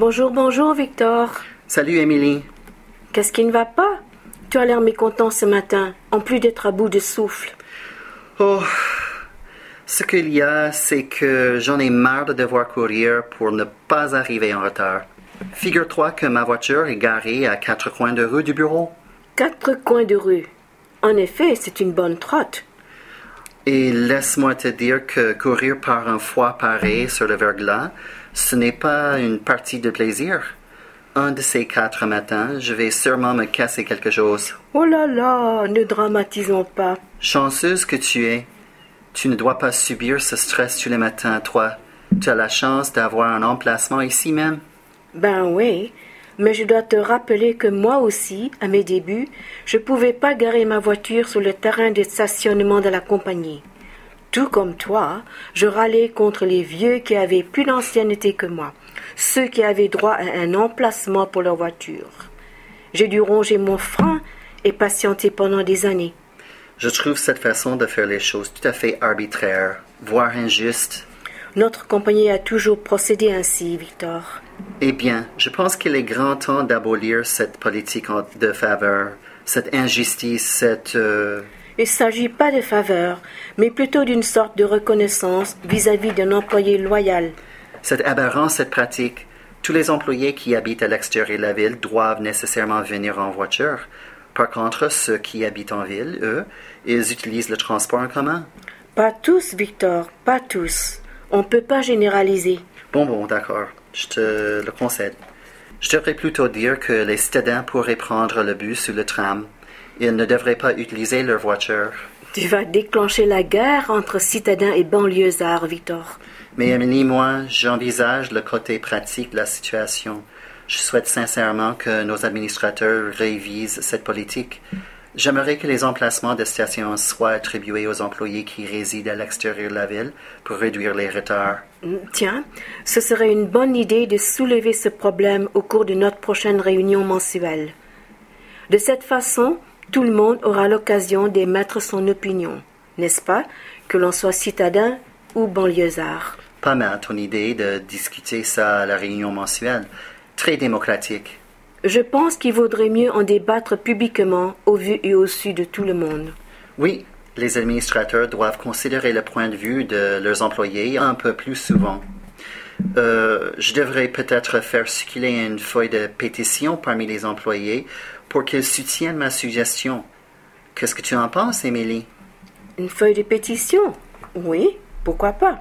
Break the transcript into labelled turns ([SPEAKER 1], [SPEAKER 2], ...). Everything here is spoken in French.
[SPEAKER 1] Bonjour, bonjour, Victor.
[SPEAKER 2] Salut, Émilie.
[SPEAKER 1] Qu'est-ce qui ne va pas? Tu as l'air mécontent ce matin, en plus d'être à bout de souffle.
[SPEAKER 2] Oh, ce qu'il y a, c'est que j'en ai marre de devoir courir pour ne pas arriver en retard. Figure-toi que ma voiture est garée à quatre coins de rue du bureau.
[SPEAKER 1] Quatre coins de rue. En effet, c'est une bonne trotte.
[SPEAKER 2] Et laisse-moi te dire que courir par un foie pareil sur le verglas, ce n'est pas une partie de plaisir. Un de ces quatre matins, je vais sûrement me casser quelque chose.
[SPEAKER 1] Oh là là, ne dramatisons pas.
[SPEAKER 2] Chanceuse que tu es. Tu ne dois pas subir ce stress tous les matins, toi. Tu as la chance d'avoir un emplacement ici même.
[SPEAKER 1] Ben oui, mais je dois te rappeler que moi aussi, à mes débuts, je ne pouvais pas garer ma voiture sur le terrain de stationnement de la compagnie. Tout comme toi, je râlais contre les vieux qui avaient plus d'ancienneté que moi, ceux qui avaient droit à un emplacement pour leur voiture. J'ai dû ronger mon frein et patienter pendant des années.
[SPEAKER 2] Je trouve cette façon de faire les choses tout à fait arbitraire, voire injuste.
[SPEAKER 1] Notre compagnie a toujours procédé ainsi, Victor.
[SPEAKER 2] Eh bien, je pense qu'il est grand temps d'abolir cette politique de faveur, cette injustice, cette... euh,
[SPEAKER 1] Il ne s'agit pas de faveur, mais plutôt d'une sorte de reconnaissance vis-à-vis d'un employé loyal.
[SPEAKER 2] cette aberrance, cette pratique. Tous les employés qui habitent à l'extérieur de la ville doivent nécessairement venir en voiture. Par contre, ceux qui habitent en ville, eux, ils utilisent le transport en commun.
[SPEAKER 1] Pas tous, Victor, pas tous. On ne peut pas généraliser.
[SPEAKER 2] Bon, bon, d'accord, je te le concède. Je devrais plutôt dire que les citadins pourraient prendre le bus ou le tram. Ils ne devraient pas utiliser leur voiture.
[SPEAKER 1] Tu vas déclencher la guerre entre citadins et banlieusards, Victor.
[SPEAKER 2] Mais Emily, moi, j'envisage le côté pratique de la situation. Je souhaite sincèrement que nos administrateurs révisent cette politique. J'aimerais que les emplacements de stations soient attribués aux employés qui résident à l'extérieur de la ville pour réduire les retards.
[SPEAKER 1] Tiens, ce serait une bonne idée de soulever ce problème au cours de notre prochaine réunion mensuelle. De cette façon, tout le monde aura l'occasion d'émettre son opinion, n'est-ce pas, que l'on soit citadin ou banlieusard.
[SPEAKER 2] Pas mal ton idée de discuter ça à la réunion mensuelle. Très démocratique.
[SPEAKER 1] Je pense qu'il vaudrait mieux en débattre publiquement au vu et au su de tout le monde.
[SPEAKER 2] Oui, les administrateurs doivent considérer le point de vue de leurs employés un peu plus souvent. Euh, je devrais peut-être faire circuler une feuille de pétition parmi les employés pour qu'ils soutiennent ma suggestion. Qu'est-ce que tu en penses, Émilie?
[SPEAKER 1] Une feuille de pétition? Oui, pourquoi pas?